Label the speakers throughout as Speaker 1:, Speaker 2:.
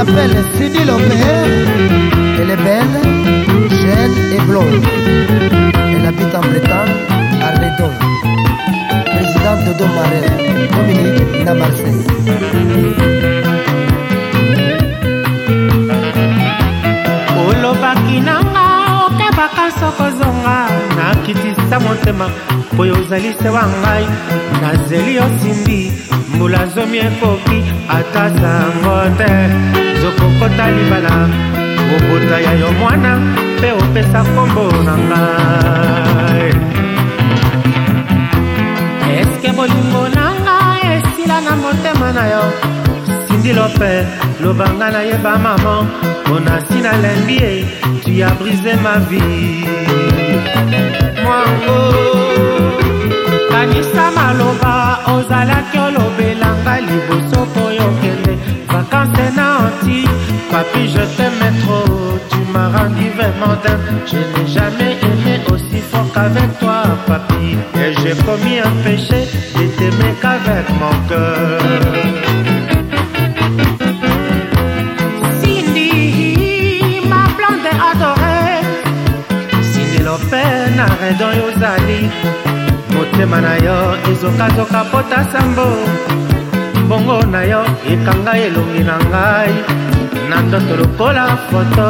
Speaker 1: Elle s'appelle Cindy Lopez. Elle est belle, jeune et blonde. Elle habite en Bretagne, à Redon. Présidente de Don Marais, Dominique Marseille.
Speaker 2: ata motema mpo yo ozali se wa ngai nazeli osimbi mbula zomi ekoki ata sango te zokokota libala kobota ya yo mwana mpe opesa nkombo na ngai eske bolingo na ngai esila na motema na yo sindi lope lobanga nayeba mama monasi nalembi ye tu ya brise ma vie mwango oh, kanisa maloba ozalaki olobelanga liboso po yokende vakanse na anti papi je t'aime trop tu m'as rendu vraiment dingue je n'ai jamais aimé aussi fort qu'avec toi papi et j'ai commis un péché de t'aimer qu'avec mon cœur na redon yo ozali motema na yo ezokazoka pota sambo bongo na yo ekanga elongi na ngai na ndoto lokola foto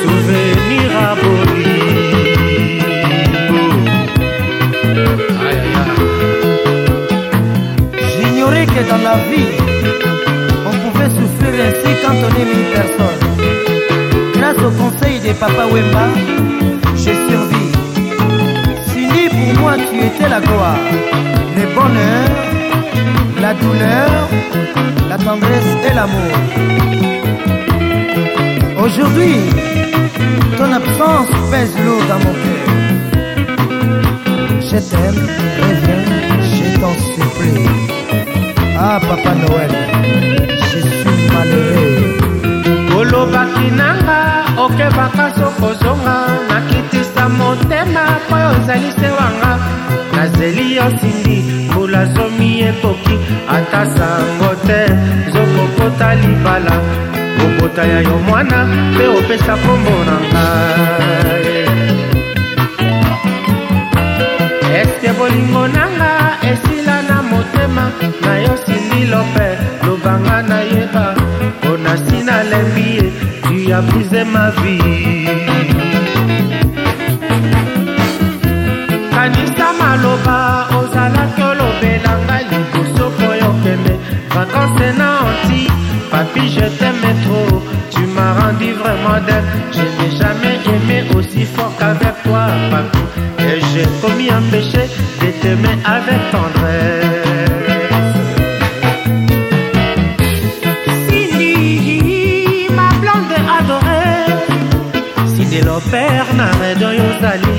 Speaker 2: souvenir aboli
Speaker 1: j'ignorais que dans la vie on pouvait souffrir ainsi quand on aime une personne grâce au conseil Papa Papa Wemba, j'ai survécu. Fini pour moi, tu étais la gloire, le bonheur, la douleur, la tendresse et l'amour. Aujourd'hui, ton absence pèse l'eau dans mon cœur. Je t'aime, reviens, je t'en supplie. Ah, Papa Noël, je suis
Speaker 2: malheureux. okebaka sokozonga nakitisa motema mpo ozali se wanga nazeli osindi mbula zomi ekoki ata sango te zokokota libala kokota ya yo mwana mpe opesa kombo na ngai eske bolingo nanga esi a brisé ma vie. Kanisa maloba ozalaki pour ngai liboso po yokende vacances na anti papi je t'aimais trop tu m'as rendu vraiment d'elle je n'ai jamais aimé aussi fort qu'avec toi papi et j'ai commis un péché de t'aimer avec tendresse lelo pere na redo oyo ozali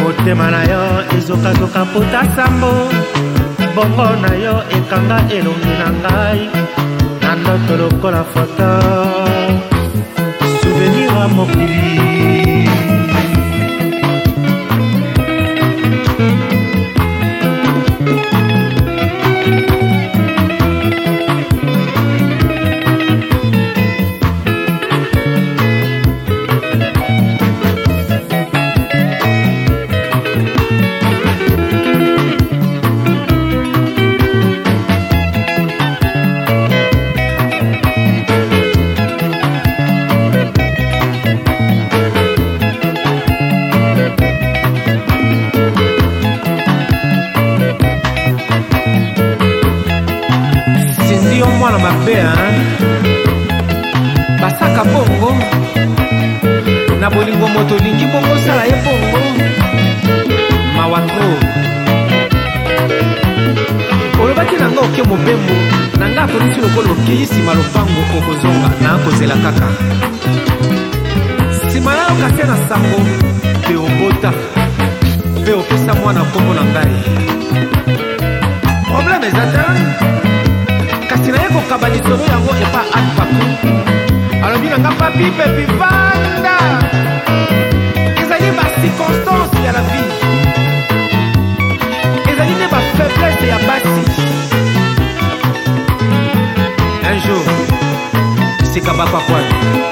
Speaker 2: motema na yo ezokazoka pota sambo bongo na yo ekanga elongi na ngai na ndoto lokola foto souvenir ya mokili ndi yo mwana mabe basaka bongo na bolingo moto olingi bongo osala ye bongo mawa tro olobaki na nga oke mobembo na nga akolisi lokola okei nsima lopango okozonga na akozela kaka nsima ya yokasia na sango mpe obota mpe opesa mwana nkombo na ngai probleme eza te kasi naye kokaba lisolo yango epa alpapu alobi na nga papi pepi vanda ezali bacirconstance ya la vie ezali nde bafaiblesse ya basi un jour sika bakwakwani